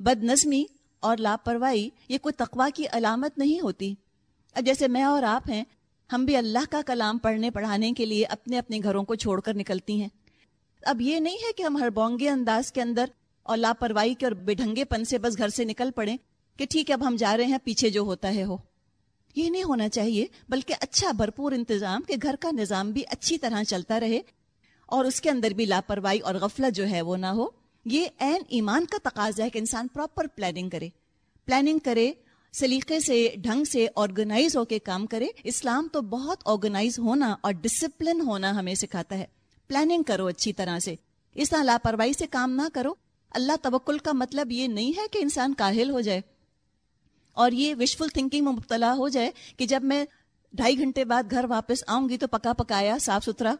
بد نظمی اور لاپرواہی یہ کوئی تقوا کی علامت نہیں ہوتی۔ اب جیسے میں اور آپ ہیں، ہم بھی اللہ کا کلام پڑھنے پڑھانے کے لیے اپنے اپنے گھروں کو چھوڑ کر نکلتی ہیں۔ اب یہ نہیں ہے کہ ہم ہر بونگے انداز کے اندر اور لاپرواہی کے اور بےڈھنگے پن سے بس گھر سے نکل پڑے کہ ٹھیک ہے، اب ہم جا رہے ہیں، پیچھے جو ہوتا ہے ہو۔ یہ نہیں ہونا چاہیے، بلکہ اچھا بھرپور انتظام کہ گھر کا نظام بھی اچھی طرح چلتا رہے اور اس کے اندر بھی لاپرواہی اور غفلت جو ہے وہ نہ ہو۔ یہ عین ایمان کا تقاضا ہے کہ انسان پراپر پلاننگ کرے۔ پلاننگ کرے، سلیقے سے، ڈھنگ سے آرگنائز ہو کے کام کرے۔ اسلام تو بہت آرگنائز ہونا اور ڈسپلن ہونا ہمیں سکھاتا ہے۔ پلاننگ کرو اچھی طرح سے۔ اس طرح لاپرواہی سے کام نہ کرو۔ اللہ توکل کا مطلب یہ نہیں ہے کہ انسان کاہل ہو جائے۔ اور یہ وشفل تھنکنگ میں مبتلا ہو جائے کہ جب میں ڈھائی گھنٹے بعد گھر واپس آؤں گی تو پکا پکایا، صاف ستھرا،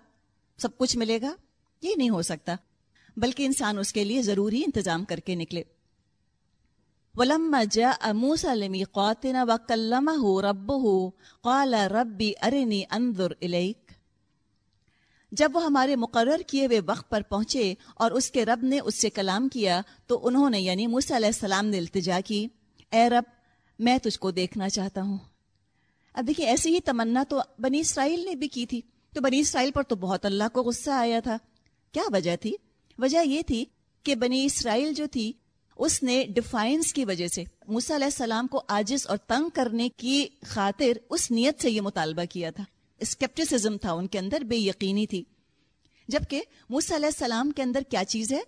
سب کچھ ملے گا۔ یہ نہیں ہو سکتا۔ بلکہ انسان اس کے لیے ضروری انتظام کر کے نکلے۔ جب وہ ہمارے مقرر کیے ہوئے وقت پر پہنچے اور اس کے رب نے اس سے کلام کیا، تو انہوں نے یعنی موسیٰ علیہ السلام نے التجا کی۔ اے رب، میں تجھ کو دیکھنا چاہتا ہوں۔ اب دیکھیے، ایسی ہی تمنا تو بنی اسرائیل نے بھی کی تھی۔ تو بنی اسرائیل پر تو بہت اللہ کو غصہ آیا تھا۔ کیا وجہ تھی؟ وجہ یہ تھی کہ بنی اسرائیل جو تھی، اس نے ڈیفائنس کی وجہ سے موسیٰ علیہ السلام کو آجز اور تنگ کرنے کی خاطر اس نیت سے یہ مطالبہ کیا تھا۔ اسکیپٹسزم تھا ان کے اندر، بے یقینی تھی۔ جبکہ موسیٰ علیہ السلام کے اندر کیا چیز ہے؟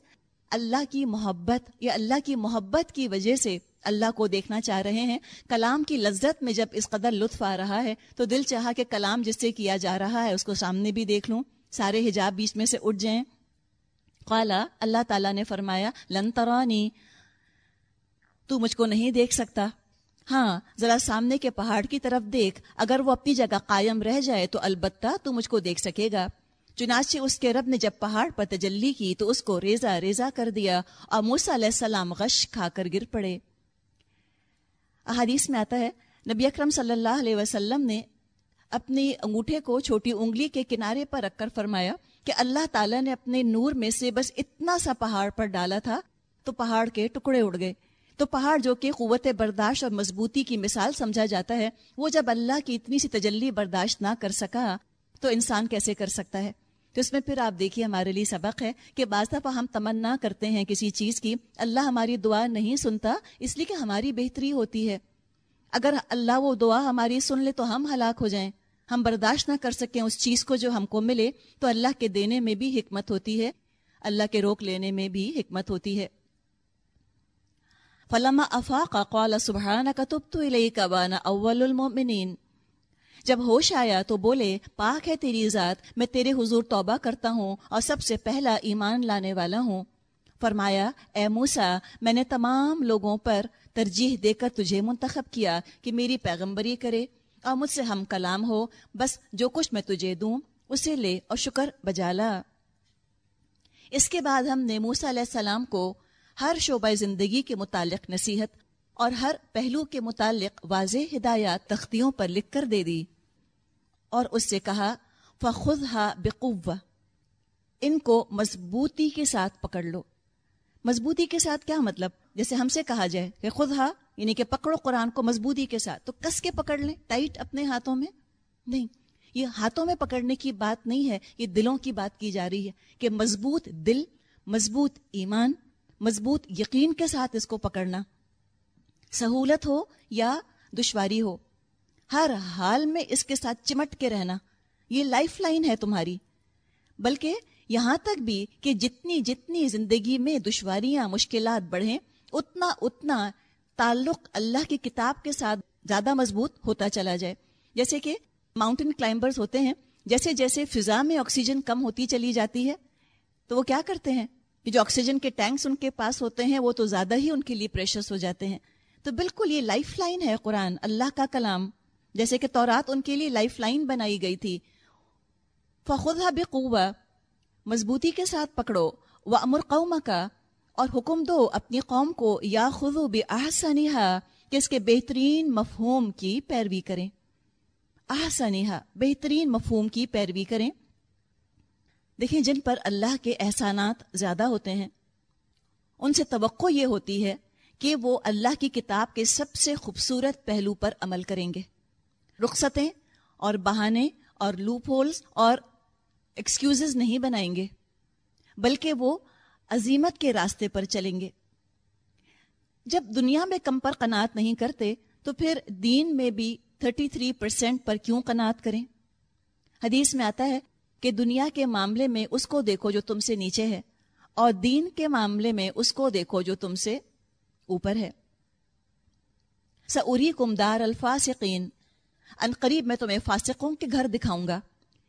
اللہ کی محبت یا اللہ کی محبت کی وجہ سے اللہ کو دیکھنا چاہ رہے ہیں۔ کلام کی لذت میں جب اس قدر لطف آ رہا ہے، تو دل چاہا کہ کلام جس سے کیا جا رہا ہے، اس کو سامنے بھی دیکھ لوں۔ سارے حجاب بیچ میں سے اٹھ جائیں۔ قالا، اللہ تعالیٰ نے فرمایا، لن ترانی، تو مجھ کو نہیں دیکھ سکتا۔ ہاں ذرا سامنے کے پہاڑ کی طرف دیکھ۔ اگر وہ اپنی جگہ قائم رہ جائے تو البتہ تو مجھ کو دیکھ سکے گا۔ چنانچہ اس کے رب نے جب پہاڑ پر تجلی کی تو اس کو ریزا ریزا کر دیا اور موسا علیہ السلام غش کھا کر گر پڑے۔ احادیث میں آتا ہے، نبی اکرم صلی اللہ علیہ وسلم نے اپنی انگوٹھے کو چھوٹی انگلی کے کنارے پر رکھ کر فرمایا کہ اللہ تعالیٰ نے اپنے نور میں سے بس اتنا سا پہاڑ پر ڈالا تھا، تو پہاڑ کے ٹکڑے اڑ گئے۔ تو پہاڑ جو کہ قوت برداشت اور مضبوطی کی مثال سمجھا جاتا ہے، وہ جب اللہ کی اتنی سی تجلی برداشت نہ کر سکا، تو انسان کیسے کر سکتا ہے؟ تو اس میں پھر آپ دیکھیے، ہمارے لیے سبق ہے کہ بعض دفعہ ہم تمنا کرتے ہیں کسی چیز کی، اللہ ہماری دعا نہیں سنتا، اس لیے کہ ہماری بہتری ہوتی ہے۔ اگر اللہ وہ دعا ہماری سن لے تو ہم ہلاک ہو جائیں۔ ہم برداشت نہ کر سکیں اس چیز کو جو ہم کو ملے، تو اللہ کے دینے میں بھی حکمت ہوتی ہے۔ اللہ کے روک لینے میں بھی حکمت ہوتی ہے۔ فلما افاق قال سبحانك تبت اليك وانا اول المؤمنين۔ جب ہوش آیا تو بولے، پاک ہے تیری ذات، میں تیرے حضور توبہ کرتا ہوں اور سب سے پہلا ایمان لانے والا ہوں۔ فرمایا، اے موسا میں نے تمام لوگوں پر ترجیح دے کر تجھے منتخب کیا کہ میری پیغمبری کرے۔ اور مجھ سے ہم کلام ہو، بس جو کچھ میں تجھے دوں، اسے لے اور شکر بجالا۔ اس کے بعد ہم نے موسا علیہ السلام کو ہر شعبہ زندگی کے متعلق نصیحت اور ہر پہلو کے متعلق واضح ہدایات تختیوں پر لکھ کر دے دی۔ اور اس سے کہا فخذ ہا ان کو مضبوطی کے ساتھ پکڑ لو۔ مضبوطی کے ساتھ کیا مطلب؟ جیسے ہم سے کہا جائے کہ خود ہا یعنی کہ پکڑو قرآن کو مضبوطی کے ساتھ۔ تو کس کے پکڑ لیں؟ ٹائٹ اپنے ہاتھوں میں؟ نہیں۔ یہ ہاتھوں میں پکڑنے کی بات نہیں ہے، یہ دلوں کی بات کی جا رہی ہے کہ مضبوط دل، مضبوط ایمان، مضبوط یقین کے ساتھ اس کو پکڑنا۔ سہولت ہو یا دشواری ہو، ہر حال میں اس کے ساتھ چمٹ کے رہنا۔ یہ لائف لائن ہے تمہاری۔ بلکہ یہاں تک بھی کہ جتنی جتنی زندگی میں دشواریاں، مشکلات بڑھیں اتنا اتنا تعلق اللہ کی کتاب کے ساتھ زیادہ مضبوط ہوتا چلا جائے۔ جیسے کہ ماؤنٹین کلائمبرز ہوتے ہیں، جیسے جیسے فضا میں آکسیجن کم ہوتی چلی جاتی ہے، تو وہ کیا کرتے ہیں؟ کہ جو آکسیجن کے ٹینکس ان کے پاس ہوتے ہیں، وہ تو زیادہ ہی ان کے لیے پریشس ہو جاتے ہیں۔ تو بالکل یہ لائف لائن ہے قرآن، اللہ کا کلام۔ جیسے کہ تورات ان کے لیے لائف لائن بنائی گئی تھی۔ فخذ بقوہ مضبوطی کے ساتھ پکڑو۔ وہ امر قوم کا اور حکم دو اپنی قوم کو، یا خزو بے کہ اس کے بہترین مفہوم کی پیروی کریں۔ آحسنیہ بہترین مفہوم کی پیروی کریں۔ دیکھیں، جن پر اللہ کے احسانات زیادہ ہوتے ہیں، ان سے توقع یہ ہوتی ہے کہ وہ اللہ کی کتاب کے سب سے خوبصورت پہلو پر عمل کریں گے۔ رخصتیں اور بہانے اور لوپ ہولز اور ایکسکیوزز نہیں بنائیں گے، بلکہ وہ عظیمت کے راستے پر چلیں گے۔ جب دنیا میں کم پر قناعت نہیں کرتے، تو پھر دین میں بھی 33 پرسینٹ پر کیوں قناعت کریں؟ حدیث میں آتا ہے کہ دنیا کے معاملے میں اس کو دیکھو جو تم سے نیچے ہے، اور دین کے معاملے میں اس کو دیکھو جو تم سے اوپر ہے۔ سعوری کمدار الفاسقین ان قریب میں تمہیں فاسقوں کے گھر دکھاؤں گا۔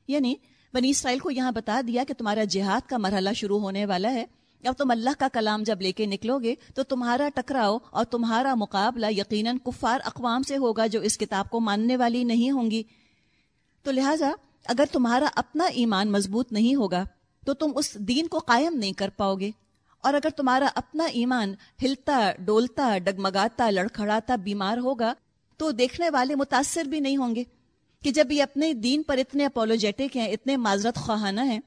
یعنی بنی اسرائیل کو یہاں بتا دیا کہ تمہارا جہاد کا مرحلہ شروع ہونے والا ہے۔ اب تم اللہ کا کلام جب لے کے نکلو گے تو تمہارا ٹکراؤ اور تمہارا مقابلہ یقیناً کفار اقوام سے ہوگا جو اس کتاب کو ماننے والی نہیں ہوں گی۔ تو لہٰذا اگر تمہارا اپنا ایمان مضبوط نہیں ہوگا تو تم اس دین کو قائم نہیں کر پاؤ گے۔ اور اگر تمہارا اپنا ایمان ہلتا، ڈولتا، ڈگمگاتا، لڑکھڑاتا، بیمار ہوگا تو دیکھنے والے متاثر بھی نہیں ہوں گے کہ جب یہ اپنے دین پر اتنے اپولوجیٹک ہیں، اتنے معذرت خواہانہ ہیں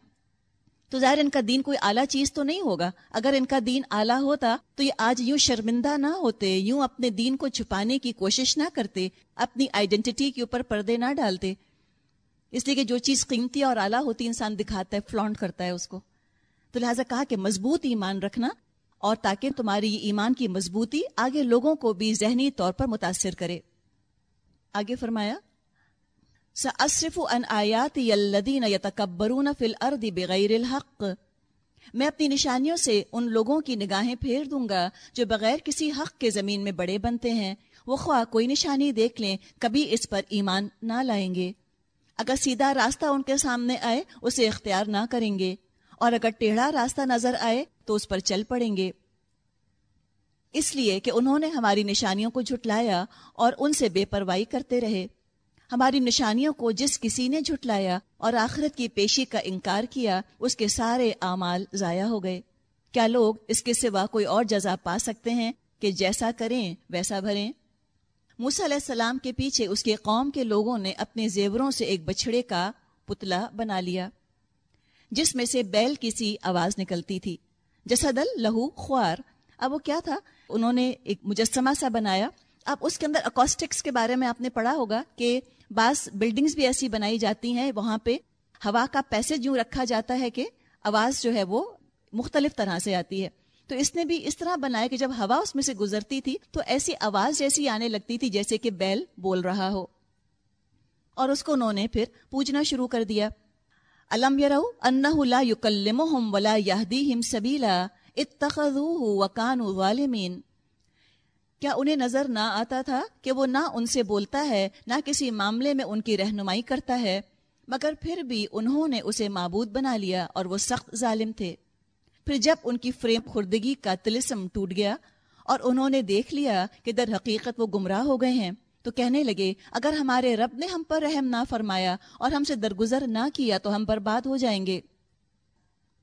تو ظاہر ان کا دین کوئی اعلیٰ چیز تو نہیں ہوگا۔ اگر ان کا دین اعلیٰ ہوتا تو یہ آج یوں شرمندہ نہ ہوتے، یوں اپنے دین کو چھپانے کی کوشش نہ کرتے، اپنی آئیڈینٹی کے اوپر پردے نہ ڈالتے۔ اس لیے کہ جو چیز قیمتی اور اعلیٰ ہوتی انسان دکھاتا ہے فلانٹ کرتا ہے اس کو۔ تو لہٰذا کہا کہ مضبوط ایمان رکھنا اور تاکہ تمہاری یہ ایمان کی مضبوطی آگے لوگوں کو بھی ذہنی طور پر متاثر کرے۔ آگے فرمایا سأصرف ان آیات الذین یتکبرون فی الارض بغیر الحق. میں اپنی نشانیوں سے ان لوگوں کی نگاہیں پھیر دوں گا جو بغیر کسی حق کے زمین میں بڑے بنتے ہیں۔ وہ خواہ کوئی نشانی دیکھ لیں، کبھی اس پر ایمان نہ لائیں گے۔ اگر سیدھا راستہ ان کے سامنے آئے، اسے اختیار نہ کریں گے۔ اور اگر ٹیڑھا راستہ نظر آئے، تو اس پر چل پڑیں گے۔ اس لیے کہ انہوں نے ہماری نشانیوں کو جھٹلایا اور ان سے بے پرواہی کرتے رہے۔ ہماری نشانیوں کو جس کسی نے جھٹلایا اور آخرت کی پیشی کا انکار کیا، اس کے سارے اعمال ضائع ہو گئے۔ کیا لوگ اس کے سوا کوئی اور جزا پا سکتے ہیں کہ جیسا کریں، ویسا بھریں؟ موسیٰ علیہ السلام کے پیچھے اس کے قوم کے لوگوں نے اپنے زیوروں سے ایک بچڑے کا پتلا بنا لیا، جس میں سے بیل کی سی آواز نکلتی تھی۔ جسدل لہو خوار۔ اب وہ کیا تھا؟ انہوں نے ایک مجسمہ سا بنایا۔ اب اس کے اندر اکوسٹکس کے بارے میں آپ نے پڑھا ہوگا کہ بعض بلڈنگز بھی ایسی بنائی جاتی ہیں، وہاں پہ ہوا کا پیسے یوں رکھا جاتا ہے کہ آواز جو ہے وہ مختلف طرح سے آتی ہے۔ تو اس نے بھی اس طرح بنایا کہ جب ہوا اس میں سے گزرتی تھی تو ایسی آواز جیسی آنے لگتی تھی جیسے کہ بیل بول رہا ہو۔ اور اس کو انہوں نے پھر پوجنا شروع کر دیا۔ الم یرو انہ لا یکلمہم ولا یہدیہم سبیلا اتخذوہ وکانوا ظالمین۔ کیا انہیں نظر نہ آتا تھا کہ وہ نہ ان سے بولتا ہے، نہ کسی معاملے میں ان کی رہنمائی کرتا ہے، مگر پھر بھی انہوں نے اسے معبود بنا لیا اور وہ سخت ظالم تھے۔ پھر جب ان کی فریم خوردگی کا تلسم ٹوٹ گیا اور انہوں نے دیکھ لیا کہ در حقیقت وہ گمراہ ہو گئے ہیں، تو کہنے لگے، اگر ہمارے رب نے ہم پر رحم نہ فرمایا اور ہم سے درگزر نہ کیا تو ہم برباد ہو جائیں گے۔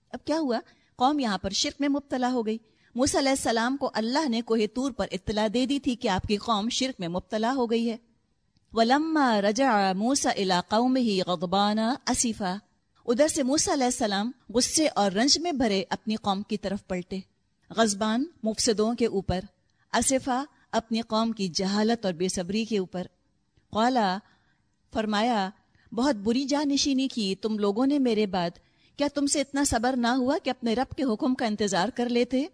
اب کیا ہوا؟ قوم یہاں پر شرک میں مبتلا ہو گئی۔ موسیٰ علیہ السلام کو اللہ نے کوہ تور پر اطلاع دے دی تھی کہ آپ کی قوم شرک میں مبتلا ہو گئی ہے۔ وَلَمَّا رَجَعَ مُوسَى إِلَىٰ قَوْمِهِ غَضْبَانَ أَسِفًا، ادھر سے موسیٰ علیہ السلام غصے اور رنج میں بھرے اپنی قوم کی طرف پلٹے۔ غزبان مفسدوں کے اوپر اسفا اپنی قوم کی جہالت اور بے صبری کے اوپر۔ قالا فرمایا، بہت بری جانشینی کی تم لوگوں نے میرے بعد، کیا تم سے اتنا صبر نہ ہوا کہ اپنے رب کے حکم کا انتظار کر لیتے؟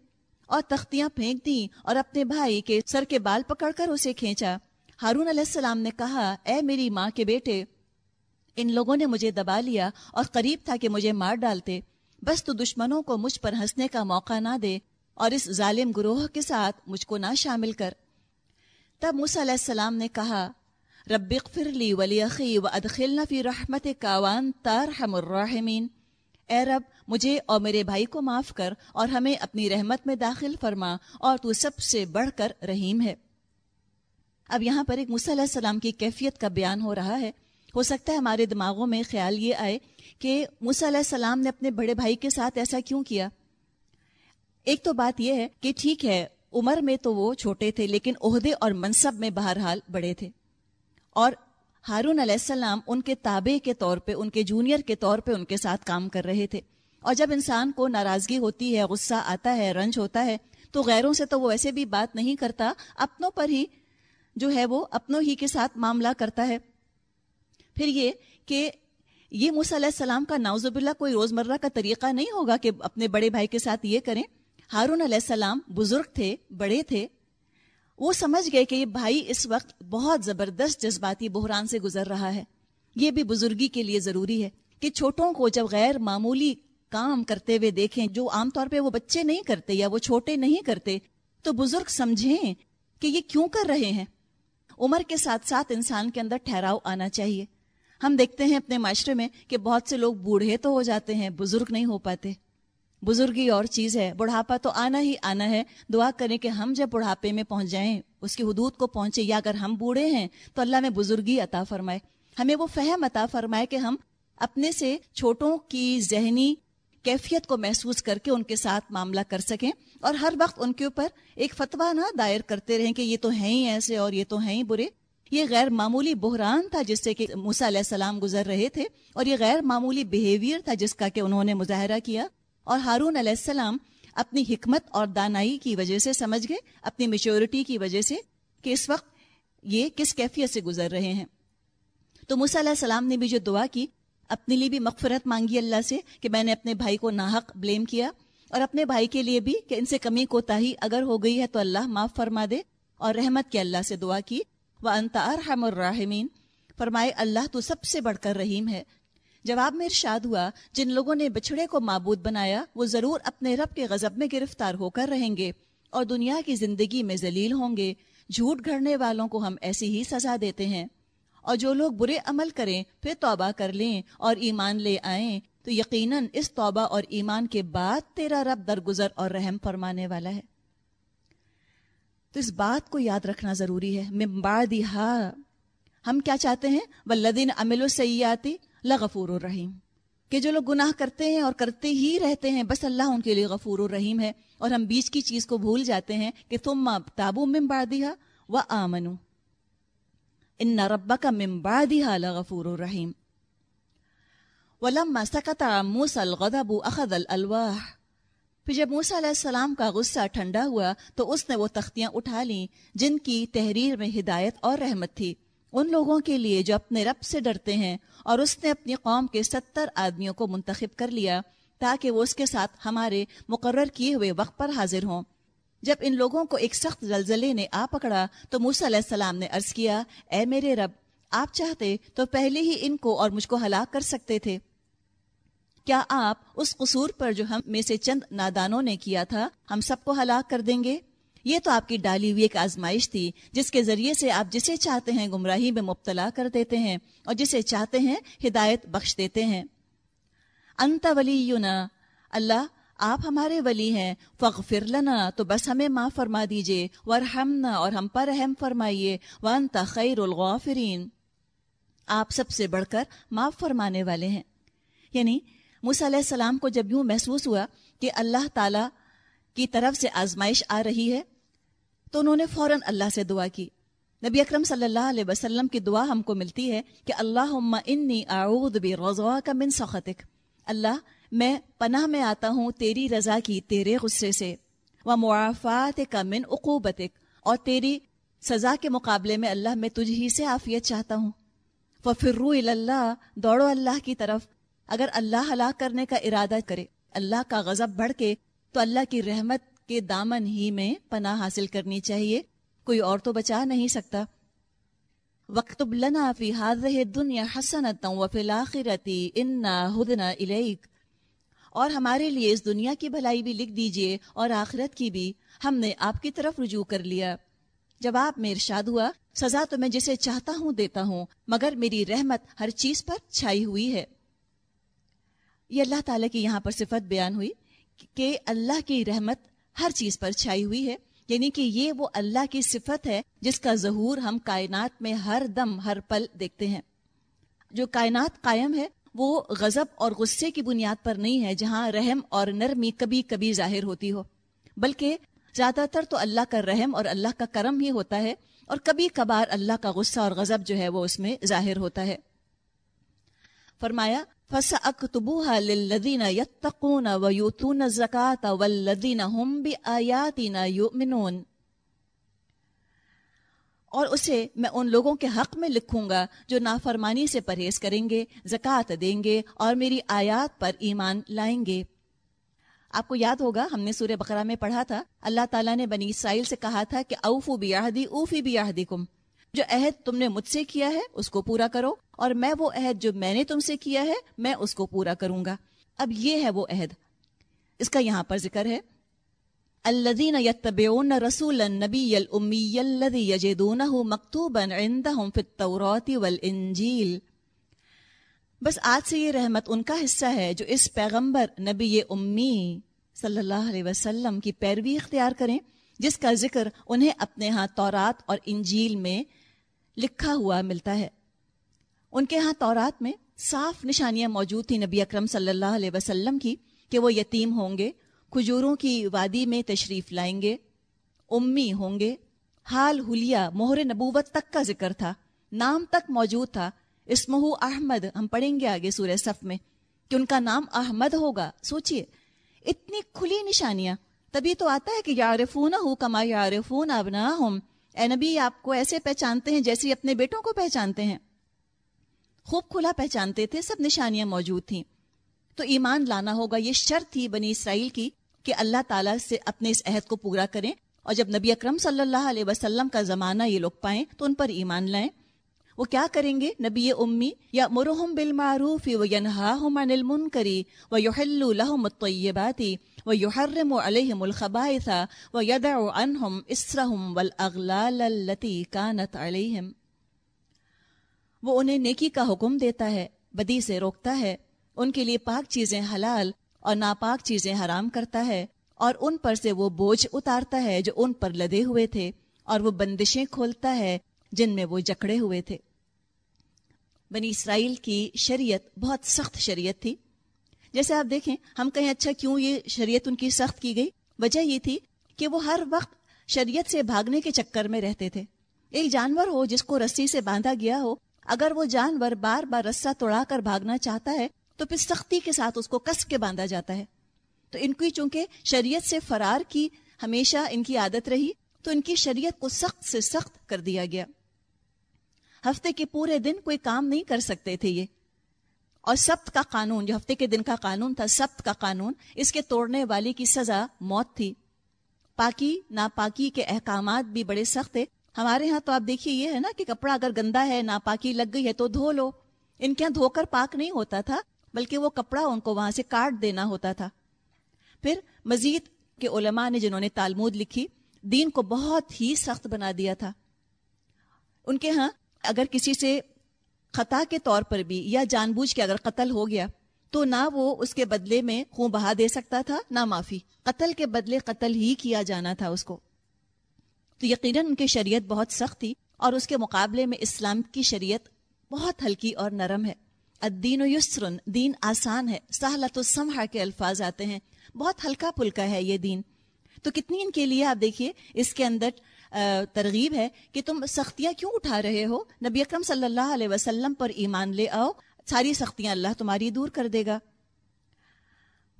اور تختیاں پھینک دیں اور اپنے بھائی کے سر کے بال پکڑ کر اسے کھینچا۔ ہارون علیہ السلام نے کہا، اے میری ماں کے بیٹے، ان لوگوں نے مجھے دبا لیا اور قریب تھا کہ مجھے مار ڈالتے۔ بس تو دشمنوں کو مجھ پر ہنسنے کا موقع نہ دے اور اس ظالم گروہ کے ساتھ مجھ کو نہ شامل کر۔ تب موسیٰ علیہ السلام نے کہا، رب اغفر لی ولی اخی و ادخلنا فی رحمت کاوان تارحم الراحمین۔ اے رب، مجھے اور میرے بھائی کو معاف کر اور ہمیں اپنی رحمت میں داخل فرما اور تو سب سے بڑھ کر رحیم ہے۔ اب یہاں پر ایک علیہ السلام کی کیفیت کا بیان ہو رہا ہے۔ ہو سکتا ہے ہمارے دماغوں میں خیال یہ آئے کہ علیہ السلام نے اپنے بڑے بھائی کے ساتھ ایسا کیوں کیا؟ ایک تو بات یہ ہے کہ ٹھیک ہے، عمر میں تو وہ چھوٹے تھے لیکن عہدے اور منصب میں بہرحال بڑے تھے۔ اور ہارون علیہ السلام ان کے تابع کے طور پہ، ان کے جونیئر کے طور پہ ان کے ساتھ کام کر رہے تھے۔ اور جب انسان کو ناراضگی ہوتی ہے، غصہ آتا ہے، رنج ہوتا ہے، تو غیروں سے تو وہ ایسے بھی بات نہیں کرتا، اپنوں پر ہی جو ہے وہ اپنوں ہی کے ساتھ معاملہ کرتا ہے۔ پھر یہ کہ یہ موسیٰ علیہ السلام کا ناوزب اللہ کوئی روزمرہ کا طریقہ نہیں ہوگا کہ اپنے بڑے بھائی کے ساتھ یہ کریں۔ ہارون علیہ السلام بزرگ تھے، بڑے تھے وہ سمجھ گئے کہ یہ بھائی اس وقت بہت زبردست جذباتی بحران سے گزر رہا ہے۔ یہ بھی بزرگی کے لیے ضروری ہے کہ چھوٹوں کو جب غیر معمولی کام کرتے ہوئے دیکھیں، جو عام طور پہ وہ بچے نہیں کرتے یا وہ چھوٹے نہیں کرتے، تو بزرگ سمجھیں کہ یہ کیوں کر رہے ہیں۔ عمر کے ساتھ ساتھ انسان کے اندر ٹھہراؤ آنا چاہیے۔ ہم دیکھتے ہیں اپنے معاشرے میں کہ بہت سے لوگ بوڑھے تو ہو جاتے ہیں، بزرگ نہیں ہو پاتے۔ بزرگی اور چیز ہے، بڑھاپا تو آنا ہی آنا ہے۔ دعا کریں کہ ہم جب بڑھاپے میں پہنچ جائیں، اس کی حدود کو پہنچے، یا اگر ہم بوڑھے ہیں، تو اللہ میں بزرگی عطا فرمائے۔ ہمیں وہ فہم عطا فرمائے کہ ہم اپنے سے چھوٹوں کی ذہنی کیفیت کو محسوس کر کے ان کے ساتھ معاملہ کر سکیں۔ اور ہر وقت ان کے اوپر ایک فتویٰ نہ دائر کرتے رہیں کہ یہ تو ہیں ہی ایسے اور یہ تو ہیں ہی برے۔ یہ غیر معمولی بحران تھا جس سے کہ موسا علیہ السلام گزر رہے تھے، اور یہ غیر معمولی بیہیویئر تھا جس کا کہ انہوں نے مظاہرہ کیا۔ اور ہارون علیہ السلام اپنی حکمت اور دانائی کی وجہ سے سمجھ گئے، اپنی میچورٹی کی وجہ سے کہ اس وقت یہ کس کیفیت سے گزر رہے ہیں۔ تو موسیٰ علیہ السلام نے بھی جو دعا کی، اپنے لیے بھی مغفرت مانگی اللہ سے کہ میں نے اپنے بھائی کو ناحق بلیم کیا اور اپنے بھائی کے لیے بھی کہ ان سے کمی کو تاہی اگر ہو گئی ہے تو اللہ معاف فرما دے اور رحمت کے اللہ سے دعا کی۔ وہ انتا ارحم الرحمین فرمائے، اللہ تو سب سے بڑھ کر رحیم ہے۔ جواب میں ارشاد ہوا، جن لوگوں نے بچھڑے کو معبود بنایا، وہ ضرور اپنے رب کے غضب میں گرفتار ہو کر رہیں گے اور دنیا کی زندگی میں ذلیل ہوں گے۔ جھوٹ گھڑنے والوں کو ہم ایسی ہی سزا دیتے ہیں۔ اور جو لوگ برے عمل کریں، پھر توبہ کر لیں اور ایمان لے آئیں، تو یقیناً اس توبہ اور ایمان کے بعد تیرا رب درگزر اور رحم فرمانے والا ہے۔ تو اس بات کو یاد رکھنا ضروری ہے۔ ممبادہ ہم کیا چاہتے ہیں؟ ولدین امل و سیاتی لغفور الرحیم۔ کہ جو لوگ گناہ کرتے ہیں اور کرتے ہی رہتے ہیں، بس اللہ ان کے لیے غفور الرحیم ہے۔ اور ہم بیچ کی چیز کو بھول جاتے ہیں کہ تم تابو ممبادہ و آمنو ان ربا کا ممبادہ لغفور الرحیم۔ ولما سکت موسى الغضب اخذ الالواح۔ پھر جب موسیٰ علیہ السلام کا غصہ ٹھنڈا ہوا تو اس نے وہ تختیاں اٹھا لیں، جن کی تحریر میں ہدایت اور رحمت تھی۔ ان لوگوں کے لیے جو اپنے رب سے ڈرتے ہیں اور اس نے اپنی قوم کے ستر آدمیوں کو منتخب کر لیا تاکہ وہ اس کے ساتھ ہمارے مقرر کیے ہوئے وقت پر حاضر ہوں۔ جب ان لوگوں کو ایک سخت زلزلے نے آ پکڑا تو موسیٰ علیہ السلام نے عرض کیا، اے میرے رب، آپ چاہتے تو پہلے ہی ان کو اور مجھ کو ہلاک کر سکتے تھے۔ کیا آپ اس قصور پر جو ہم میں سے چند نادانوں نے کیا تھا، ہم سب کو ہلاک کر دیں گے؟ یہ تو آپ کی ڈالی ہوئی ایک آزمائش تھی، جس کے ذریعے سے آپ جسے چاہتے ہیں گمراہی میں مبتلا کر دیتے ہیں اور جسے چاہتے ہیں ہدایت بخش دیتے ہیں۔ انت ولی اللہ، آپ ہمارے ولی ہیں فغفر لنا، تو بس ہمیں معاف فرما دیجیے ورحمنا اور ہم پر رحم فرمائیے، وانت خیر الغافرین۔ آپ سب سے بڑھ کر معاف فرمانے والے ہیں۔ یعنی موسیٰ علیہ السلام کو جب یوں محسوس ہوا کہ اللہ تعالی کی طرف سے آزمائش آ رہی ہے، تو انہوں نے فوراً اللہ سے دعا کی۔ نبی اکرم صلی اللہ علیہ وسلم کی دعا ہم کو ملتی ہے کہ اللہ انی اعوذ کا من سخطک۔ اللہ، میں پناہ میں آتا ہوں تیری رضا کی، تیرے غصے سے۔ وہ معافات کا من عقوبتک۔ اور تیری سزا کے مقابلے میں اللہ، میں تجھ ہی سے عافیت چاہتا ہوں۔ ففرو اللہ، دوڑو اللہ کی طرف۔ اگر اللہ ہلاک کرنے کا ارادہ کرے، اللہ کا غضب بڑھ کے تو اللہ کی رحمت کے دامن ہی میں پناہ حاصل کرنی چاہیے، کوئی اور تو بچا نہیں سکتا۔ وقت لنا فی هذه الدنيا حسنتا وفي الاخره انا هدنا اليك اور ہمارے لیے اس دنیا کی بھلائی بھی لکھ دیجیے اور آخرت کی بھی۔ ہم نے آپ کی طرف رجوع کر لیا۔ جب آپ میں ارشاد ہوا، سزا تو میں جسے چاہتا ہوں دیتا ہوں، مگر میری رحمت ہر چیز پر چھائی ہوئی ہے۔ یہ اللہ تعالیٰ کی یہاں پر صفت بیان ہوئی۔ کہ اللہ کی رحمت ہر چیز پر چھائی ہوئی ہے یعنی کہ یہ وہ اللہ کی صفت ہے جس کا ظہور ہم کائنات میں ہر دم، ہر پل دیکھتے ہیں۔ جو کائنات قائم ہے، وہ غضب اور غصے کی بنیاد پر نہیں ہے، جہاں رحم اور نرمی کبھی کبھی ظاہر ہوتی ہو۔ بلکہ زیادہ تر تو اللہ کا رحم اور اللہ کا کرم ہی ہوتا ہے، اور کبھی کبھار اللہ کا غصہ اور غضب جو ہے، وہ اس میں ظاہر ہوتا ہے۔ فرمایا فَسَأَكْتُبُهَا لِلَّذِينَ يَتَّقُونَ وَيُؤْتُونَ الزَّكَاةَ وَالَّذِينَ هُمْ بِآيَاتِنَا يُؤْمِنُونَ. اور اسے میں ان لوگوں کے حق میں لکھوں گا جو نافرمانی سے پرہیز کریں گے زکوٰۃ دیں گے اور میری آیات پر ایمان لائیں گے۔ آپ کو یاد ہوگا، ہم نے سورہ بقرہ میں پڑھا تھا، اللہ تعالیٰ نے بنی اسرائیل سے کہا تھا کہ اوفو بیاہدی اوفی بیاہدی کم جو عہد تم نے مجھ سے کیا ہے، اس کو پورا کرو، اور میں وہ عہد جو میں نے تم سے کیا ہے، میں اس کو پورا کروں گا۔ اب یہ ہے وہ عہد۔ اس کا یہاں پر ذکر ہے۔ الذين يتبعون رسول النبي الأمي الذي يجدونه مكتوبا عندهم في التوراة والإنجيل بس آج سے یہ رحمت ان کا حصہ ہے جو اس پیغمبر نبی امی صلی اللہ علیہ وسلم کی پیروی اختیار کریں، جس کا ذکر انہیں اپنے ہاں تورات اور انجیل میں لکھا ہوا ملتا ہے۔ ان کے ہاں تورات میں صاف نشانیاں موجود تھیں نبی اکرم صلی اللہ علیہ وسلم کی کہ وہ یتیم ہوں گے، کھجوروں کی وادی میں تشریف لائیں گے، امی ہوں گے۔ حال حلیہ مہر نبوت تک کا ذکر تھا، نام تک موجود تھا۔ اسمہ احمد، ہم پڑھیں گے آگے سورہ صف میں کہ ان کا نام احمد ہوگا۔ سوچئے، اتنی کھلی نشانیاں، تبھی تو آتا ہے کہ یارفون ہو کما یارفون ابنا ہم اے نبی، آپ کو ایسے پہچانتے ہیں جیسے اپنے بیٹوں کو پہچانتے ہیں۔ خوب کھلا پہچانتے تھے، سب نشانیاں موجود تھیں۔ تو ایمان لانا ہوگا، یہ شرط تھی بنی اسرائیل کی کہ اللہ تعالیٰ سے اپنے اس عہد کو پورا کریں۔ اور جب نبی اکرم صلی اللہ علیہ وسلم کا زمانہ یہ لوگ پائیں، تو ان پر ایمان لائیں۔ وہ کیا کریں گے؟ نبی امی، یا مرحم بالمعروف و ینہاہم عن المنکری و یحل لهم الطیبات و یحرم علیہم الخبائث و یدع عنہم اسرہم والاغلال اللتی کانت علیہم۔ وہ انہیں نیکی کا حکم دیتا ہے، بدی سے روکتا ہے، ان کے لیے پاک چیزیں حلال اور ناپاک چیزیں حرام کرتا ہے، اور ان پر سے وہ بوجھ اتارتا ہے جو ان پر لدے ہوئے تھے، اور وہ بندشیں کھولتا ہے جن میں وہ جکڑے ہوئے تھے۔ بنی اسرائیل کی شریعت بہت سخت شریعت تھی۔ جیسے آپ دیکھیں، ہم کہیں اچھا کیوں یہ شریعت ان کی سخت کی گئی؟ وجہ یہ تھی کہ وہ ہر وقت شریعت سے بھاگنے کے چکر میں رہتے تھے۔ ایک جانور ہو جس کو رسی سے باندھا گیا ہو، اگر وہ جانور بار بار رسا توڑا کر بھاگنا چاہتا ہے، تو پھر سختی کے ساتھ اس کو کس کے باندھا جاتا ہے؟ تو ان کی چونکہ شریعت سے فرار کی ہمیشہ ان کی عادت رہی، تو ان کی شریعت کو سخت سے سخت کر دیا گیا۔ ہفتے کے پورے دن کوئی کام نہیں کر سکتے تھے یہ۔ اور سبت کا قانون، جو ہفتے کے دن کا قانون تھا، سبت کا قانون، اس کے توڑنے والی کی سزا موت تھی۔ پاکی، ناپاکی کے احکامات بھی بڑے سخت تھے۔ ہمارے ہاں تو آپ دیکھیے، یہ ہے نا کہ کپڑا اگر گندا ہے، ناپاکی لگ گئی ہے تو دھو لو۔ ان کے یہاں دھو کر پاک نہیں ہوتا تھا، بلکہ وہ کپڑا ان کو وہاں سے کاٹ دینا ہوتا تھا۔ پھر مزید کے علماء نے جنہوں نے تالمود لکھی، دین کو بہت ہی سخت بنا دیا تھا۔ ان کے ہاں اگر کسی سے خطا کے طور پر بھی یا جان بوجھ کے اگر قتل ہو گیا تو نہ وہ اس کے بدلے میں خون بہا دے سکتا تھا، نہ معافی۔ قتل کے بدلے قتل ہی کیا جانا تھا اس کو۔ تو یقیناً ان کی شریعت بہت سخت تھی اور اس کے مقابلے میں اسلام کی شریعت بہت ہلکی اور نرم ہے۔ الدین و یسرن دین آسان ہے، سہلت و سمحا کے الفاظ آتے ہیں۔ بہت ہلکا پھلکا ہے یہ دین۔ تو کتنی ان کے لیے آپ دیکھیے، اس کے اندر ترغیب ہے کہ تم سختیاں کیوں اٹھا رہے ہو؟ نبی اکرم صلی اللہ علیہ وسلم پر ایمان لے آؤ، ساری سختیاں اللہ تمہاری دور کر دے گا۔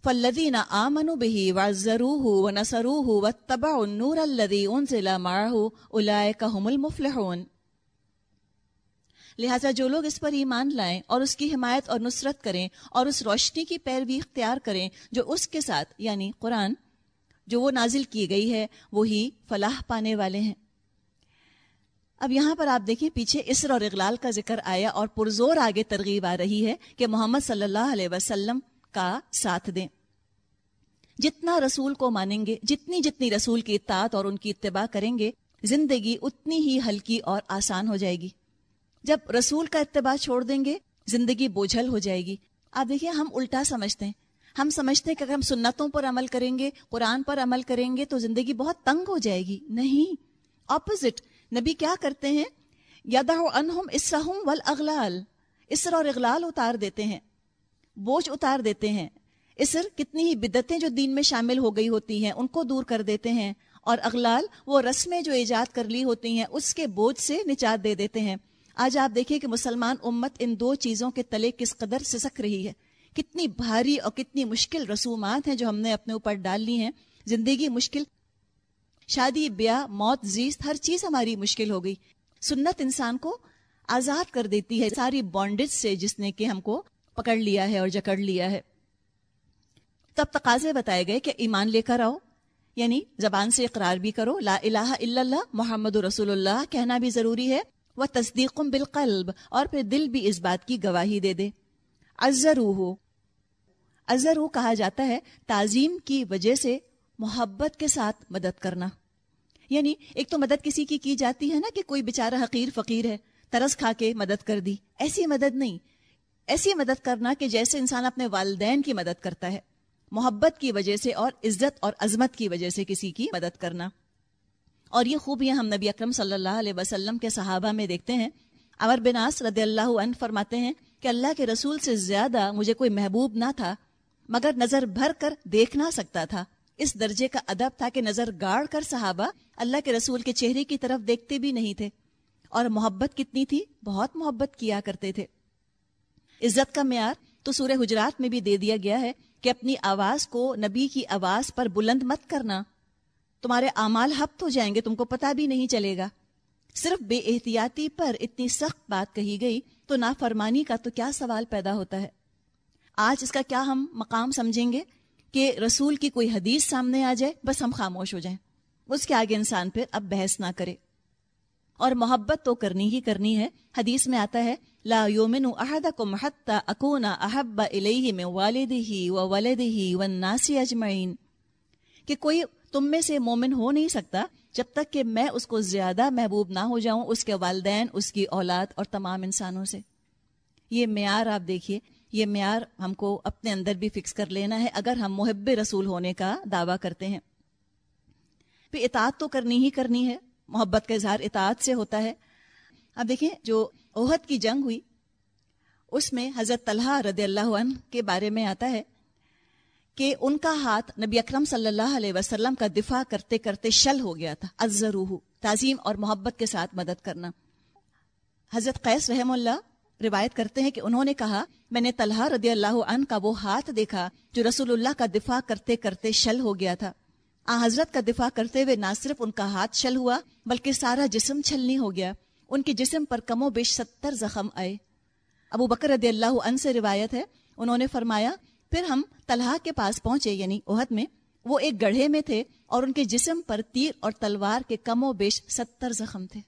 فلدین آمن بہی و ضرو و نسرو و تبا نور الدی ان ضلع ماہ الا المفلحون۔ لہٰذا جو لوگ اس پر ایمان لائیں اور اس کی حمایت اور نصرت کریں اور اس روشنی کی پیروی اختیار کریں جو اس کے ساتھ یعنی قرآن جو وہ نازل کی گئی ہے، وہی فلاح پانے والے ہیں۔ اب یہاں پر آپ دیکھیں، پیچھے اسر اور اغلال کا ذکر آیا اور پرزور آگے ترغیب آ رہی ہے کہ محمد صلی اللہ علیہ وسلم کا ساتھ دیں۔ جتنا رسول کو مانیں گے، جتنی جتنی رسول کی اطاعت اور ان کی اتباع کریں گے، زندگی اتنی ہی ہلکی اور آسان ہو جائے گی۔ جب رسول کا اتباع چھوڑ دیں گے، زندگی بوجھل ہو جائے گی۔ آپ دیکھیے ہم الٹا سمجھتے ہیں۔ ہم سمجھتے ہیں کہ اگر ہم سنتوں پر عمل کریں گے، قرآن پر عمل کریں گے، تو زندگی بہت تنگ ہو جائے گی۔ نہیں اپوزٹ نبی کیا کرتے ہیں؟ یادا انہم اسرہم والاغلال اسر اور اغلال اتار دیتے ہیں۔ بوجھ اتار دیتے ہیں۔ اسر کتنی ہی بدتیں جو دین میں شامل ہو گئی ہوتی ہیں، ان کو دور کر دیتے ہیں۔ اور اغلال وہ رسمیں جو ایجاد کر لی ہوتی ہیں، اس کے بوجھ سے نجات دے دیتے ہیں۔ آج آپ دیکھیں کہ مسلمان امت ان دو چیزوں کے تلے کس قدر سسک رہی ہے۔ کتنی بھاری اور کتنی مشکل رسومات ہیں جو ہم نے اپنے اوپر ڈال لی ہیں۔ زندگی مشکل، شادی، بیاہ، موت، زیست، ہر چیز ہماری مشکل ہو گئی۔ سنت انسان کو آزاد کر دیتی ہے۔ ساری بانڈیج سے جس نے کہ ہم کو پکڑ لیا ہے اور جکڑ لیا ہے۔ تب تقاضے بتائے گئے کہ ایمان لے کر آؤ۔ یعنی زبان سے اقرار بھی کرو۔ لا الہ الا اللہ، محمد رسول اللہ، کہنا بھی ضروری ہے۔ وہ تصدیق بالقلب، اور پھر دل بھی اس بات کی گواہی دے دے۔ ازرو ازرو کہا جاتا ہے تعظیم کی وجہ سے محبت کے ساتھ مدد کرنا۔ یعنی ایک تو مدد کسی کی کی جاتی ہے نا کہ کوئی بےچارا حقیر فقیر ہے، ترس کھا کے مدد کر دی۔ ایسی مدد نہیں۔ ایسی مدد کرنا کہ جیسے انسان اپنے والدین کی مدد کرتا ہے۔ محبت کی وجہ سے اور عزت اور عظمت کی وجہ سے کسی کی مدد کرنا۔ اور یہ خوبیاں ہم نبی اکرم صلی اللہ علیہ وسلم کے صحابہ میں دیکھتے ہیں۔ امر بناس رضی اللہ عنہ فرماتے ہیں کہ اللہ کے رسول سے زیادہ مجھے کوئی محبوب نہ تھا مگر نظر بھر کر دیکھ نہ سکتا تھا۔ اس درجے کا ادب تھا کہ نظر گاڑ کر صحابہ اللہ کے رسول کے چہرے کی طرف دیکھتے بھی نہیں تھے اور محبت کتنی تھی، بہت محبت کیا کرتے تھے۔ عزت کا معیار تو سورہ حجرات میں بھی دے دیا گیا ہے کہ اپنی آواز کو نبی کی آواز پر بلند مت کرنا۔ تمہارے اعمال ہفت ہو جائیں گے، تم کو پتا بھی نہیں چلے گا۔ صرف بے احتیاطی پر اتنی سخت بات کہی گئی تو نافرمانی کا تو کیا سوال پیدا ہوتا ہے؟ آج اس کا کیا ہم مقام سمجھیں گے کہ رسول کی کوئی حدیث سامنے آ جائے، بس ہم خاموش ہو جائیں۔ اس کے آگے انسان پھر اب بحث نہ کرے۔ اور محبت تو کرنی ہی کرنی ہے۔ حدیث میں آتا ہے، لا یومن احدکم حتی اکون احب الیہ من والدہ و ولدہ والناس اجمعین۔ کہ کوئی تم میں سے مومن ہو نہیں سکتا جب تک کہ میں اس کو زیادہ محبوب نہ ہو جاؤں، اس کے والدین، اس کی اولاد اور تمام انسانوں سے۔ یہ معیار آپ دیکھیے۔ یہ معیار ہم کو اپنے اندر بھی فکس کر لینا ہے اگر ہم محب رسول ہونے کا دعویٰ کرتے ہیں۔ پھر اطاعت تو کرنی ہی کرنی ہے، محبت کا اظہار اطاعت سے ہوتا ہے۔ اب دیکھیں جو اوہد کی جنگ ہوئی، اس میں حضرت طلحہ رضی اللہ عنہ کے بارے میں آتا ہے کہ ان کا ہاتھ نبی اکرم صلی اللہ علیہ وسلم کا دفاع کرتے کرتے شل ہو گیا تھا ازروح تعظیم اور محبت کے ساتھ مدد کرنا۔ حضرت قیس رحم اللہ روایت کرتے ہیں کہ انہوں نے کہا، میں نے طلحہ رضی اللہ عنہ کا وہ ہاتھ دیکھا جو رسول اللہ کا دفاع کرتے کرتے شل ہو گیا تھا۔ آ، حضرت کا دفاع کرتے ہوئے نہ صرف ان کا ہاتھ شل ہوا، بلکہ سارا جسم چھلنی ہو گیا۔ ان کے جسم پر کم و بیش ستر زخم آئے۔ ابو بکر رضی اللہ عنہ سے روایت ہے، انہوں نے فرمایا، پھر ہم طلحہ کے پاس پہنچے یعنی عہد میں، وہ ایک گڑھے میں تھے اور ان کے جسم پر تیر اور تلوار کے کم و بیش ستر زخم تھے۔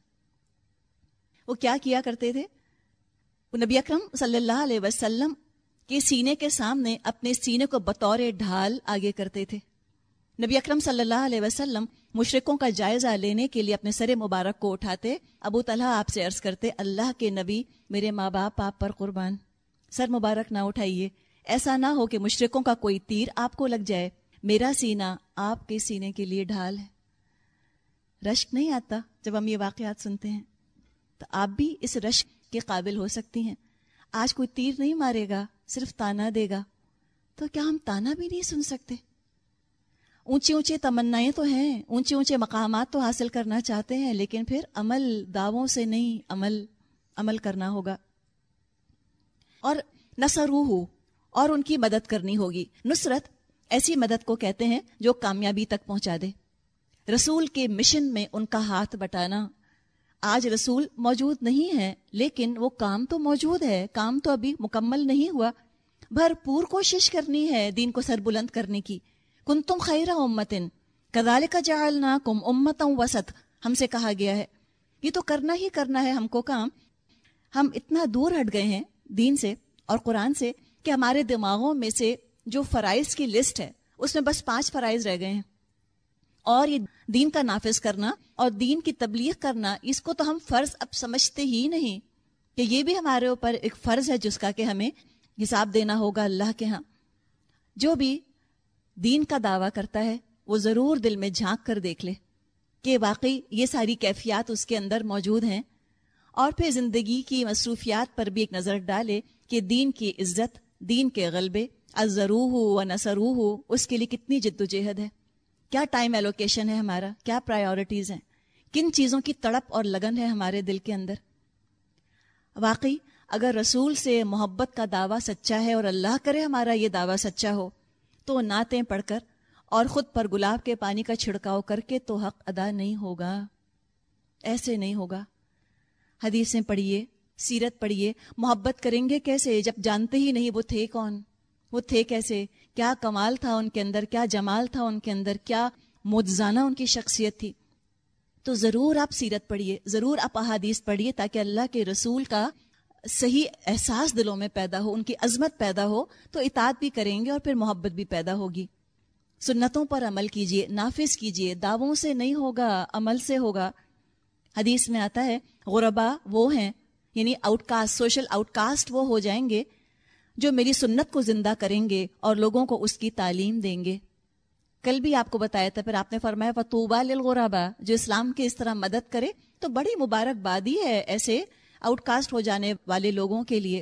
وہ کیا کیا کرتے تھے؟ نبی اکرم صلی اللہ علیہ وسلم کے سینے کے سامنے اپنے سینے کو بطور ڈھال آگے کرتے تھے۔ نبی اکرم صلی اللہ علیہ وسلم مشرقوں کا جائزہ لینے کے لیے اپنے سر مبارک کو اٹھاتے، ابو طلحہ آپ سے عرض کرتے، اللہ کے نبی، میرے ماں باپ، آپ پر قربان۔ سر مبارک نہ اٹھائیے، ایسا نہ ہو کہ مشرقوں کا کوئی تیر آپ کو لگ جائے۔ میرا سینہ آپ کے سینے کے لیے ڈھال ہے۔ رشک نہیں آتا جب ہم یہ واقعات سنتے ہیں۔ تو آپ بھی اس رشک کے قابل ہو سکتی ہیں۔ آج کوئی تیر نہیں مارے گا، صرف تانا دے گا۔ تو کیا ہم تانا بھی نہیں سن سکتے؟ اونچے اونچے تمنائیں تو ہیں، اونچے اونچے مقامات تو حاصل کرنا چاہتے ہیں، لیکن پھر عمل دعووں سے نہیں، عمل عمل کرنا ہوگا۔ اور نسرو ہو اور ان کی مدد کرنی ہوگی۔ نصرت ایسی مدد کو کہتے ہیں جو کامیابی تک پہنچا دے۔ رسول کے مشن میں ان کا ہاتھ بٹانا۔ آج رسول موجود نہیں ہے لیکن وہ کام تو موجود ہے، کام تو ابھی مکمل نہیں ہوا۔ بھرپور کوشش کرنی ہے دین کو سر بلند کرنے کی۔ کن تم خیر امتن کدال کا جالنا کم امتوں وسط۔ ہم سے کہا گیا ہے، یہ تو کرنا ہی کرنا ہے ہم کو کام۔ ہم اتنا دور ہٹ گئے ہیں دین سے اور قرآن سے کہ ہمارے دماغوں میں سے جو فرائض کی لسٹ ہے، اس میں بس پانچ فرائض رہ گئے ہیں۔ اور یہ دین کا نافذ کرنا اور دین کی تبلیغ کرنا، اس کو تو ہم فرض اب سمجھتے ہی نہیں۔ کہ یہ بھی ہمارے اوپر ایک فرض ہے جس کا کہ ہمیں حساب دینا ہوگا اللہ کے ہاں۔ جو بھی دین کا دعویٰ کرتا ہے، وہ ضرور دل میں جھانک کر دیکھ لے کہ واقعی یہ ساری کیفیات اس کے اندر موجود ہیں۔ اور پھر زندگی کی مصروفیات پر بھی ایک نظر ڈالے کہ دین کی عزت، دین کے غلبے ازرو ہو و نسرو ہو اس کے لیے کتنی جد و جہد ہے۔ کیا ٹائم ایلوکیشن ہے ہمارا؟ کیا پرائیورٹیز ہیں؟ کن چیزوں کی تڑپ اور لگن ہے ہمارے دل کے اندر؟ واقعی، اگر رسول سے محبت کا دعویٰ سچا ہے اور اللہ کرے ہمارا یہ دعویٰ سچا ہو، تو نعتیں پڑھ کر اور خود پر گلاب کے پانی کا چھڑکاؤ کر کے تو حق ادا نہیں ہوگا۔ ایسے نہیں ہوگا۔ حدیثیں پڑھیے، سیرت پڑھیے، محبت کریں گے کیسے؟ جب جانتے ہی نہیں وہ تھے کون؟ وہ تھے کیسے؟ کیا کمال تھا ان کے اندر، کیا جمال تھا ان کے اندر، کیا مجزانہ ان کی شخصیت تھی؟ تو ضرور آپ سیرت پڑھیے، ضرور آپ احادیث پڑھیے تاکہ اللہ کے رسول کا صحیح احساس دلوں میں پیدا ہو، ان کی عظمت پیدا ہو، تو اطاعت بھی کریں گے اور پھر محبت بھی پیدا ہوگی۔ سنتوں پر عمل کیجیے، نافذ کیجیے، دعووں سے نہیں ہوگا، عمل سے ہوگا۔ حدیث میں آتا ہے غربا وہ ہیں یعنی out cost social out cost وہ ہو جائیں گے جو میری سنت کو زندہ کریں گے اور لوگوں کو اس کی تعلیم دیں گے۔ کل بھی آپ کو بتایا تھا، پھر آپ نے فرمایا فتوبہ للغربا جو اسلام کی اس طرح مدد کرے تو بڑی مبارک بادی ہے ایسے آؤٹ کاسٹ ہو جانے والے لوگوں کے لیے۔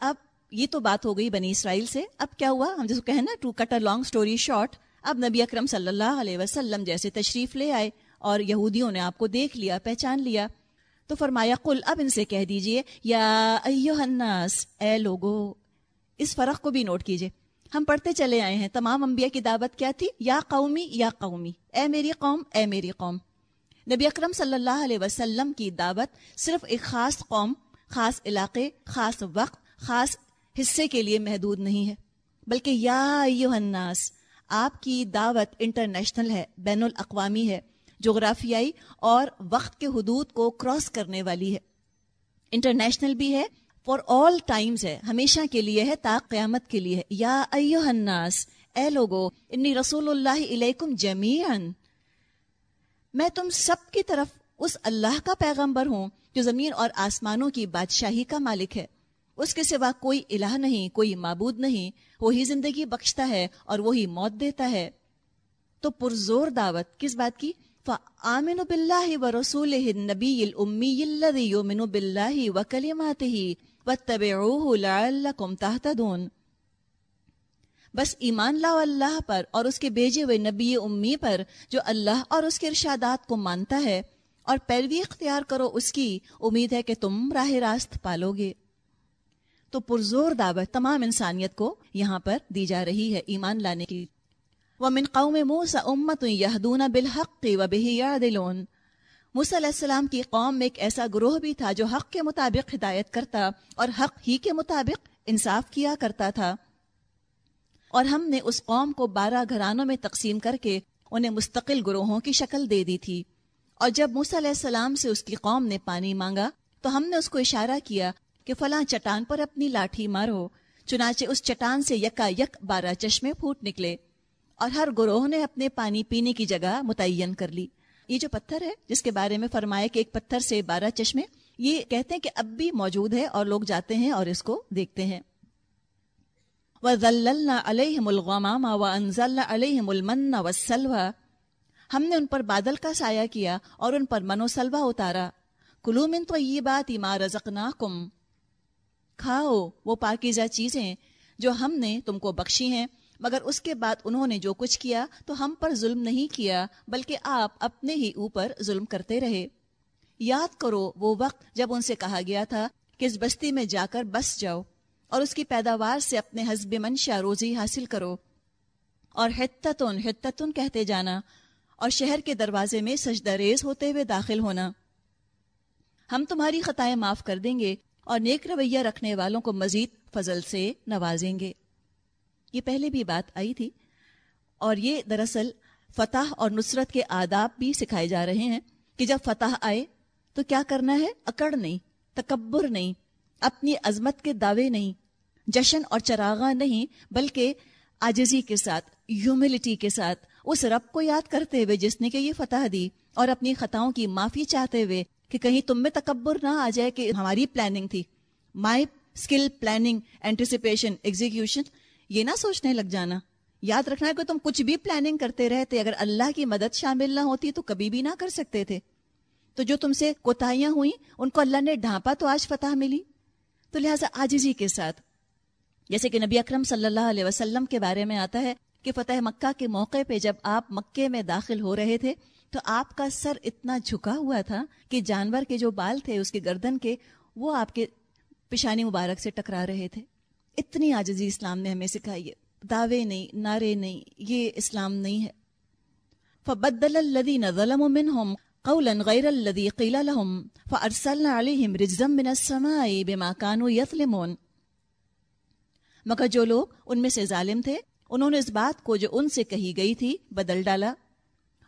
اب یہ تو بات ہو گئی بنی اسرائیل سے۔ اب کیا ہوا؟ ہم جیسے کہیں نا to cut a long story short اب نبی اکرم صلی اللہ علیہ وسلم جیسے تشریف لے آئے اور یہودیوں نے آپ کو دیکھ لیا، پہچان لیا۔ تو فرمایا، قل اب ان سے کہہ دیجیے، یا الناس، اے لوگو، اس فرق کو بھی نوٹ کیجیے۔ ہم پڑھتے چلے آئے ہیں، تمام انبیاء کی دعوت کیا تھی؟ یا قومی یا قومی۔ اے میری قوم، اے میری قوم۔ نبی اکرم صلی اللہ علیہ وسلم کی دعوت صرف ایک خاص قوم، خاص علاقے، خاص وقت، خاص حصے کے لیے محدود نہیں ہے، بلکہ یا الناس، آپ کی دعوت انٹرنیشنل ہے، بین الاقوامی ہے۔ جغرافیائی اور وقت کے حدود کو کراس کرنے والی ہے۔ انٹرنیشنل بھی ہے فار آل ٹائمز ہے۔ ہمیشہ کے لیے ہے، تا قیامت کے لیے ہے۔ یا ایوہ الناس، اے لوگو، انی رسول اللہ علیکم جمیعن میں تم سب کی طرف اس اللہ کا پیغمبر ہوں جو زمین اور آسمانوں کی بادشاہی کا مالک ہے۔ اس کے سوا کوئی الہ نہیں، کوئی معبود نہیں۔ وہی زندگی بخشتا ہے اور وہی موت دیتا ہے۔ تو پرزور دعوت، کس بات کی؟ فآمنوا باللہ ورسولہ النبی الامی الذی یؤمن باللہ وکلماتہ واتبعوہ لعلکم تہتدون بس ایمان لاؤ اللہ پر اور اس کے بھیجے ہوئے نبی امی پر جو اللہ اور اس کے ارشادات کو مانتا ہے اور پیروی اختیار کرو اس کی، امید ہے کہ تم راہ راست پالو گے۔ تو پرزور دعوت تمام انسانیت کو یہاں پر دی جا رہی ہے ایمان لانے کی۔ ومن قوم موسى امت يهدون بالحق وبه يعدلون. موسیٰ علیہ السلام کی قوم میں ایک ایسا گروہ بھی تھا جو حق کے مطابق ہدایت کرتا اور حق ہی کے مطابق انصاف کیا کرتا تھا۔ اور ہم نے اس قوم کو بارہ گھرانوں میں تقسیم کر کے انہیں مستقل گروہوں کی شکل دے دی تھی۔ اور جب موسیٰ علیہ السلام سے اس کی قوم نے پانی مانگا تو ہم نے اس کو اشارہ کیا کہ فلاں چٹان پر اپنی لاٹھی مارو، چنانچہ اس چٹان سے یکا یک بارہ چشمے پھوٹ نکلے۔ اور ہر گروہ نے اپنے پانی پینے کی جگہ متعین کر لی۔ یہ جو پتھر ہے، جس کے بارے میں فرمایا کہ ایک پتھر سے بارہ چشمے، یہ کہتے ہیں کہ اب بھی موجود ہے اور لوگ جاتے ہیں اور اس کو دیکھتے ہیں۔ وَذَلَّلْنَا عَلَيْهِمُ الْغَمَامَ وَأَنزَلْنَا عَلَيْهِمُ الْمَنَّ وَالسَّلْوَى ہم نے ان پر بادل کا سایہ کیا اور ان پر من و سلوہ اتارا۔ کلو من تو یہ بات ما رزقناکم۔ کھاؤ، وہ پاکیزہ چیزیں جو ہم نے تم کو بخشی ہیں۔ مگر اس کے بعد انہوں نے جو کچھ کیا تو ہم پر ظلم نہیں کیا، بلکہ آپ اپنے ہی اوپر ظلم کرتے رہے۔ یاد کرو وہ وقت جب ان سے کہا گیا تھا کہ اس بستی میں جا کر بس جاؤ اور اس کی پیداوار سے اپنے حزب منشا روزی حاصل کرو۔ اور حتتن حتتن کہتے جانا اور شہر کے دروازے میں سجدہ ریز ہوتے ہوئے داخل ہونا۔ ہم تمہاری خطائیں معاف کر دیں گے اور نیک رویہ رکھنے والوں کو مزید فضل سے نوازیں گے۔ یہ پہلے بھی بات آئی تھی اور یہ دراصل فتح اور نصرت کے آداب بھی سکھائے جا رہے ہیں کہ جب فتح آئے تو کیا کرنا ہے؟ اکڑ نہیں، تکبر نہیں، اپنی عظمت کے دعوے نہیں، جشن اور چراغاں نہیں، بلکہ آجزی کے ساتھ ہیوملٹی کے ساتھ، اس رب کو یاد کرتے ہوئے جس نے کہ یہ فتح دی اور اپنی خطاؤں کی معافی چاہتے ہوئے کہ کہیں تم میں تکبر نہ آ جائے کہ ہماری پلاننگ تھی۔ My skill planning anticipation execution یہ نہ سوچنے لگ جانا۔ یاد رکھنا ہے کہ تم کچھ بھی پلاننگ کرتے رہتے، اگر اللہ کی مدد شامل نہ ہوتی تو کبھی بھی نہ کر سکتے تھے۔ تو جو تم سے کوتاہیاں ہوئیں، ان کو اللہ نے ڈھانپا تو آج فتح ملی۔ تو لہٰذا آجزی کے ساتھ۔ جیسے کہ نبی اکرم صلی اللہ علیہ وسلم کے بارے میں آتا ہے کہ فتح مکہ کے موقع پہ جب آپ مکے میں داخل ہو رہے تھے، تو آپ کا سر اتنا جھکا ہوا تھا کہ جانور کے جو بال تھے، اس کے گردن کے، وہ آپ کے پیشانی مبارک سے ٹکرا رہے تھے۔ اتنی آجزی اسلام نے ہمیں سکھائی ہے۔ دعوے نہیں، نعرے نہیں، یہ اسلام نہیں ہے۔ فبدل الذين ظلموا منهم قولا غير الذي قيل لهم فارسلنا عليهم رجزا من السماء بما كانوا يظلمون مگر جو لوگ ان میں سے ظالم تھے، انہوں نے اس بات کو جو ان سے کہی گئی تھی، بدل ڈالا۔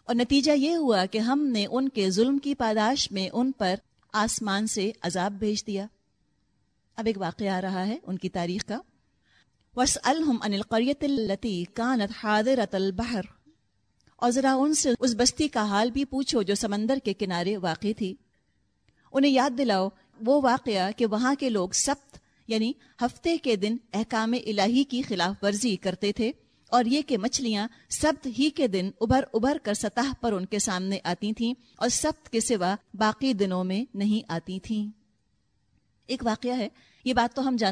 اور نتیجہ یہ ہوا کہ ہم نے ان کے ظلم کی پاداش میں ان پر آسمان سے عذاب بھیج دیا۔ اب ایک واقعہ آ رہا ہے ان کی تاریخ کا۔ وَاسْأَلْهُمْ عَنِ الْقَرْيَةِ الَّتِي كَانَتْ حَاضِرَةَ الْبَحْرِ۔ اور ذرا ان سے اس بستی کا حال بھی پوچھو جو سمندر کے کنارے واقع تھی۔ انہیں یاد دلاؤ، وہ واقعہ کہ وہاں کے لوگ سبت یعنی ہفتے کے دن احکام الہی کی خلاف ورزی کرتے تھے۔ اور یہ کہ مچھلیاں سبت ہی کے دن ابھر ابھر کر سطح پر ان کے سامنے آتی تھیں اور سبت کے سوا باقی دنوں میں نہیں آتی تھیں۔ ایک واقعہ ہے یہ بات تو ہم جانتے